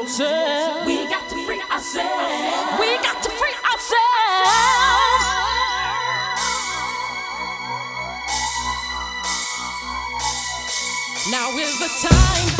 ourselves. We got to free ourselves. We got to free ourselves. Now is the time.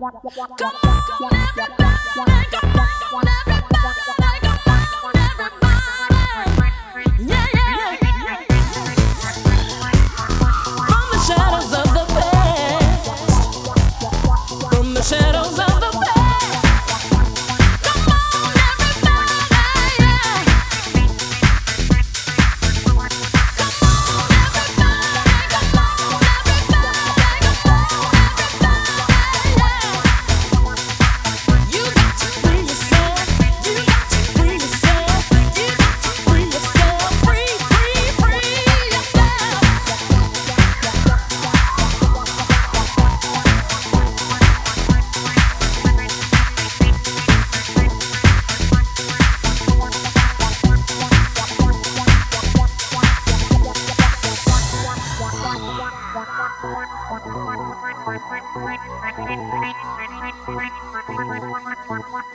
Come on, everybody. What?